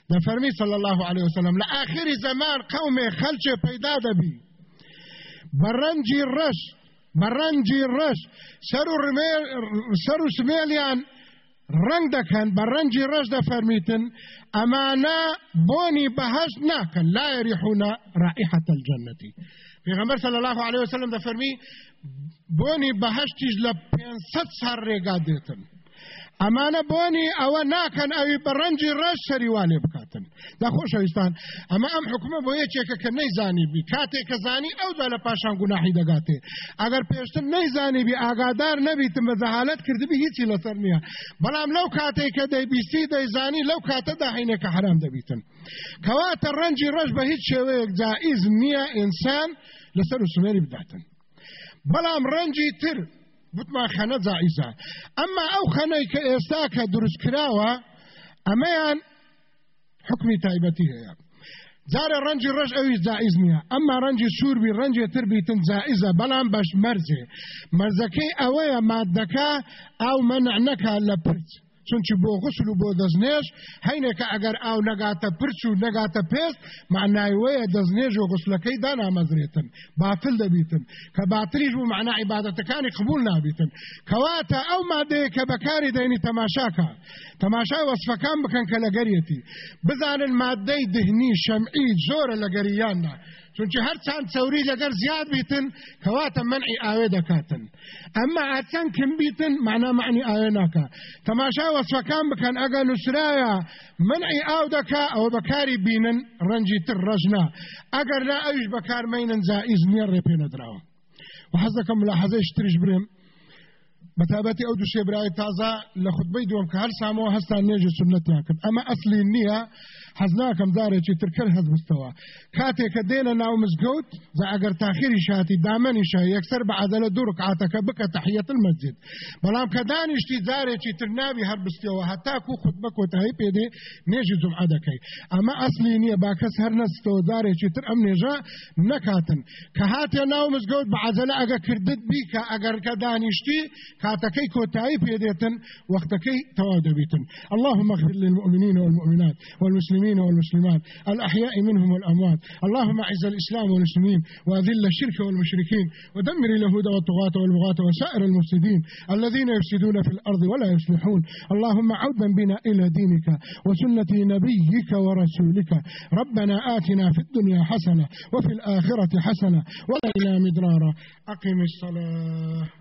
ده فرمي صلى الله عليه وسلم لآخر زمان قوم خلچ پیدا دبي برنجي الرش برنجي الرش سرو رميل سرو سميليان رنگ دەکەن بە ڕەنجی ڕەش دەفەرمیتن ئەمانە بۆنی بەهشت ناکەن لا يريحون رائحة الجنة پیغمبر صلی الله علیه وسلم دەفەرمی بۆنی بەهشتیش لە 500 سار ڕێگا دێتن ئەمانە بۆنی ئەوە ناکەن ئەوی بە ڕەنجی ڕەش سەریوانێ بکاتن. داخۆشەویستان ئەمە ئەم حکومە بۆ یەکێکە کە نەیزانی بی. کاتێک کە زانی ئەودا لە پاشان گوناحی دەگاتێ. ئەگەر پێشتر نەیزانی بی ئاگادار نەبیتم بە زەهالت کردبی هیچی لەسەر نییە. بەڵام لەو کاتێک کە دەیبیستی دەیزانی لەو کاتەدا هینێکە حرام دەبیتن. کەواتە ڕەنجی ڕەش بە هیچ شێوەیەک جائیز نییە ئینسان لەسەر و سمێری بداتن. بەڵام ڕەنجی تر بتمان خەنە جائزە ئەمما ئەو خەنەی کە ئێستا کە دروست کراوە ئەمەیان حکمی تایبەتی هەیە. جارە ڕەنجی ڕەش ئەوی جائز نییە. ئەمما ڕەنجی سووربی ڕەنجێ تربیتن جائزە بەڵام بەش مەرجێ. مەرزەکەی ئەوەیە مادەکە ئەو مەنع نەکا لە پرچ. چونکی بۆ غسل و بۆ دەستنێش هەینێکە ئەگەر ئاو نەگاتە پرچ و نەگاتە پێست معناوەیە دەستنێژ و غسلەکەی دانامەزرێتن باتل دەبیتن. کە باتریش بوو معنا عیبادەتەکانی قبول نابیتن. کەواتە ئەو مادەیە کە بەکاری دەینی تەماشاکە. تەماشای وەصفەکان بکەن کە لەگەریەتی بزانن مادەی دهنی شەمعی زۆرە لەگەریاننا چونچە هەر چند چەوری لەگەر زیاد بیتن کەواتە منعی ئاوێ دەکاتن ئەمما ئاچەند کم بیتن معنا معنی ئاوێ ناکە تەماشا وەسفەکان بکەن ئەگە نووسرایە منعی ئاو دەکا ئەوە بەکاری بینن ڕەنجی تر ڕژنا ئەگەر لا ئەوش بەکارمەینن زائیز نییە ڕێپێ نەدراوە وحەز دەکەم لە حەزەی تریش برێم بەتابەتی ئەو دوو شێبرای تازە لە خودبەی دووەم کە هەر سامەوە هەستان نێژی سنەتیان کرد ئەمە حەز ناکەم دارێکی ترکەر هەز بستەوە کاتێککە دێنە ناو مزگەوت زە ئەگەر تاخیری شاتی دامەنیشە یەکسەر بە عادەلە دوور قاتەکە بکە تحیەت المەسجد بەڵام کە دانیشتی جارێکی تر ناوی هەر بستەوە هەتاکو خود بە کۆتایی پێدێ نێژی جمعە دەکەی ئەمە ئەسلی نییە با کەس هەر نەستەوە جارێکی تر ئەم نێژە نەکاتن کە هاتێ ناو مزگەوت بە عادەلە ئەگە کردت بی کە ئەگەر کە دانیشتی کاتەکەی کۆتایی پێدێتن وەختەکەی تەواو دەبیتن اللهم اغفر للمؤمنين والمؤمنات والمسلمين المسلمين والمسلمات الأحياء منهم والأموات. اللهم أعز الإسلام والمسلمين وأذل الشرك والمشركين ودمر اليهود والطغاة والبغاة وسائر المفسدين الذين يفسدون في الأرض ولا يصلحون. اللهم عودا بنا إلى دينك وسنة نبيك ورسولك. ربنا آتنا في الدنيا حسنة وفي الآخرة حسنة ولا إلى مدرارا. أقم الصلاة.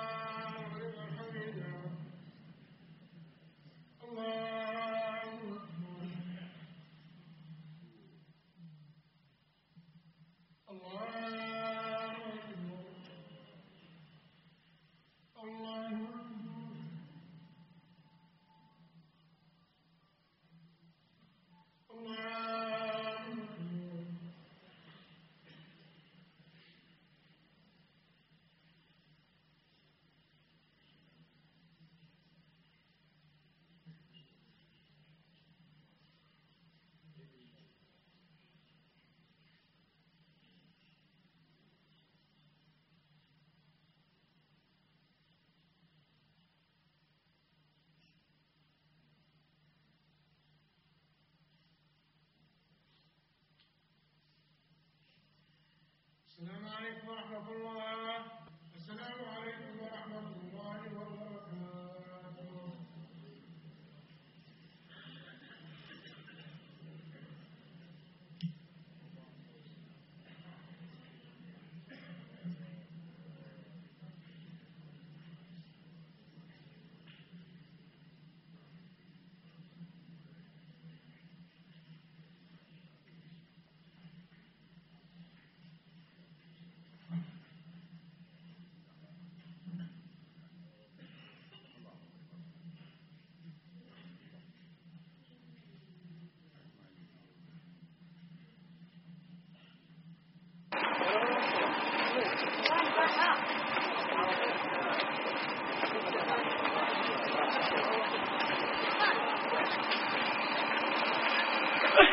عليكم ورحمة الله